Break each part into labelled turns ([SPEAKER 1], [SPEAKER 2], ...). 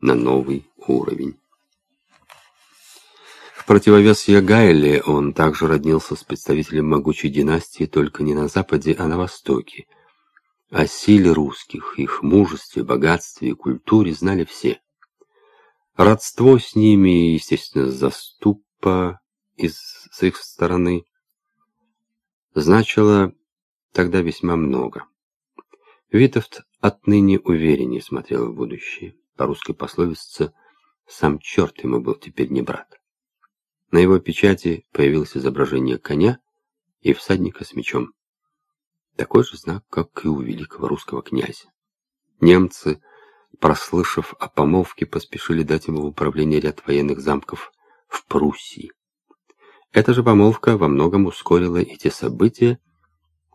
[SPEAKER 1] на новый уровень. В противовес Ягайле он также роднился с представителем могучей династии только не на Западе, а на Востоке. О силе русских, их мужестве, богатстве и культуре знали все. Родство с ними, естественно, заступа из с их стороны, значило тогда весьма много. Витовт отныне увереннее смотрел в будущее. По русской пословице «сам черт ему был теперь не брат». На его печати появилось изображение коня и всадника с мечом. Такой же знак, как и у великого русского князя. Немцы, прослышав о помолвке, поспешили дать ему в управление ряд военных замков в Пруссии. Эта же помолвка во многом ускорила эти события,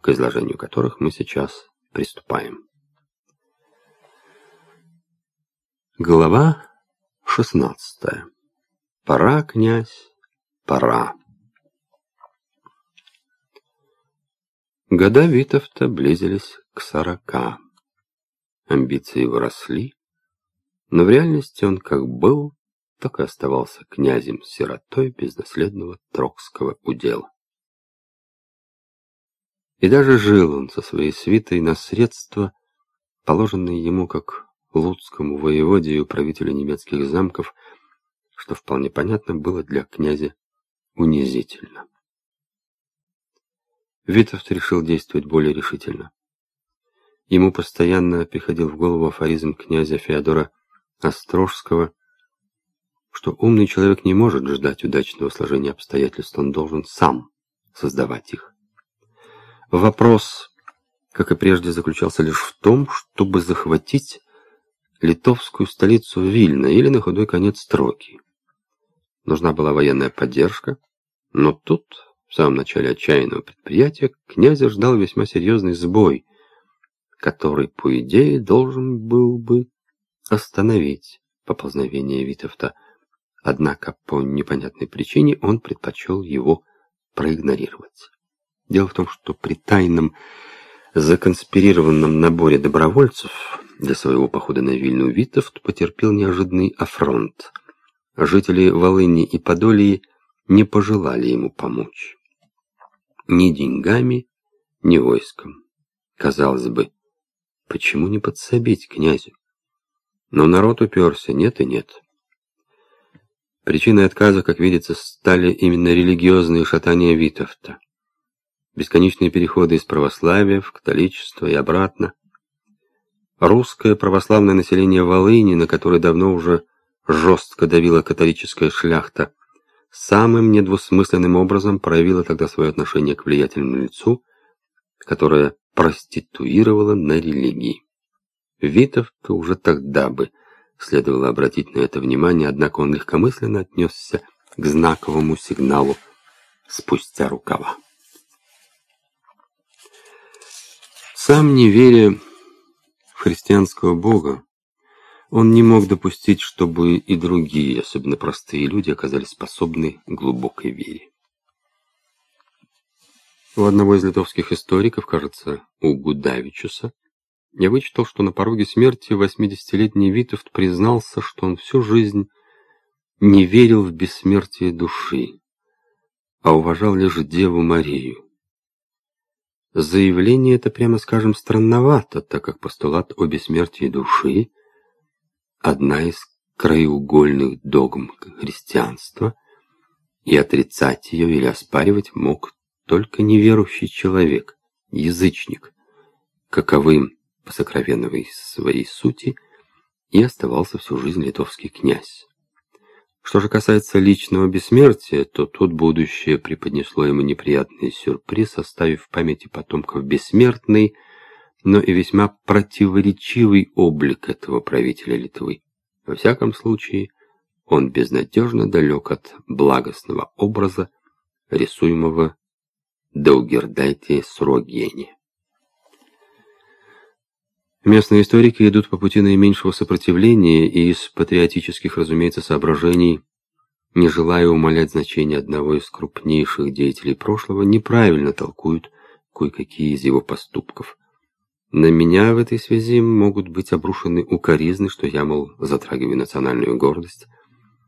[SPEAKER 1] к изложению которых мы сейчас приступаем. Глава 16. Пора, князь, пора. Года Витовта близились к сорока. Амбиции выросли, но в реальности он как был, так и оставался князем-сиротой без наследного трокского удела. И даже жил он со своей свитой на средства, положенные ему как луцкому воеводе и управителю немецких замков, что вполне понятно было для князя унизительно. Витовт решил действовать более решительно. Ему постоянно приходил в голову афоризм князя Феодора Острожского, что умный человек не может ждать удачного сложения обстоятельств, он должен сам создавать их. Вопрос, как и прежде, заключался лишь в том, чтобы захватить литовскую столицу Вильна или на худой конец Троки. Нужна была военная поддержка, но тут в самом начале отчаянного предприятия князя ждал весьма серьезный сбой, который, по идее, должен был бы остановить поползновение Витовта. Однако по непонятной причине он предпочел его проигнорировать. Дело в том, что при тайном законспирированном наборе добровольцев для своего похода на Вильну Витовт потерпел неожиданный афронт. Жители Волыни и Подолии не пожелали ему помочь ни деньгами, ни войском. Казалось бы, почему не подсобить князю? Но народ уперся, нет и нет. Причиной отказа, как видится, стали именно религиозные шатания Витовта. Бесконечные переходы из православия в католичество и обратно. Русское православное население Волыни, на которое давно уже жестко давила католическая шляхта, самым недвусмысленным образом проявила тогда свое отношение к влиятельному лицу, которое проституировало на религии. Витов-то уже тогда бы следовало обратить на это внимание, однако он легкомысленно отнесся к знаковому сигналу спустя рукава. Сам не веря в христианского Бога, он не мог допустить, чтобы и другие, особенно простые люди, оказались способны глубокой вере. У одного из литовских историков, кажется, у Гудавичуса, я вычитал, что на пороге смерти 80-летний Витовт признался, что он всю жизнь не верил в бессмертие души, а уважал лишь Деву Марию. Заявление это, прямо скажем, странновато, так как постулат о бессмертии души – одна из краеугольных догм христианства, и отрицать ее или оспаривать мог только неверующий человек, язычник, каковым по сокровенной своей сути и оставался всю жизнь литовский князь. Что же касается личного бессмертия, то тут будущее преподнесло ему неприятный сюрприз, оставив в памяти потомков бессмертный, но и весьма противоречивый облик этого правителя Литвы. Во всяком случае, он безнадежно далек от благостного образа, рисуемого Даугердайте Срогене. Местные историки идут по пути наименьшего сопротивления и из патриотических, разумеется, соображений, не желая умалять значение одного из крупнейших деятелей прошлого, неправильно толкуют кое-какие из его поступков. На меня в этой связи могут быть обрушены укоризны, что я, мол, затрагиваю национальную гордость,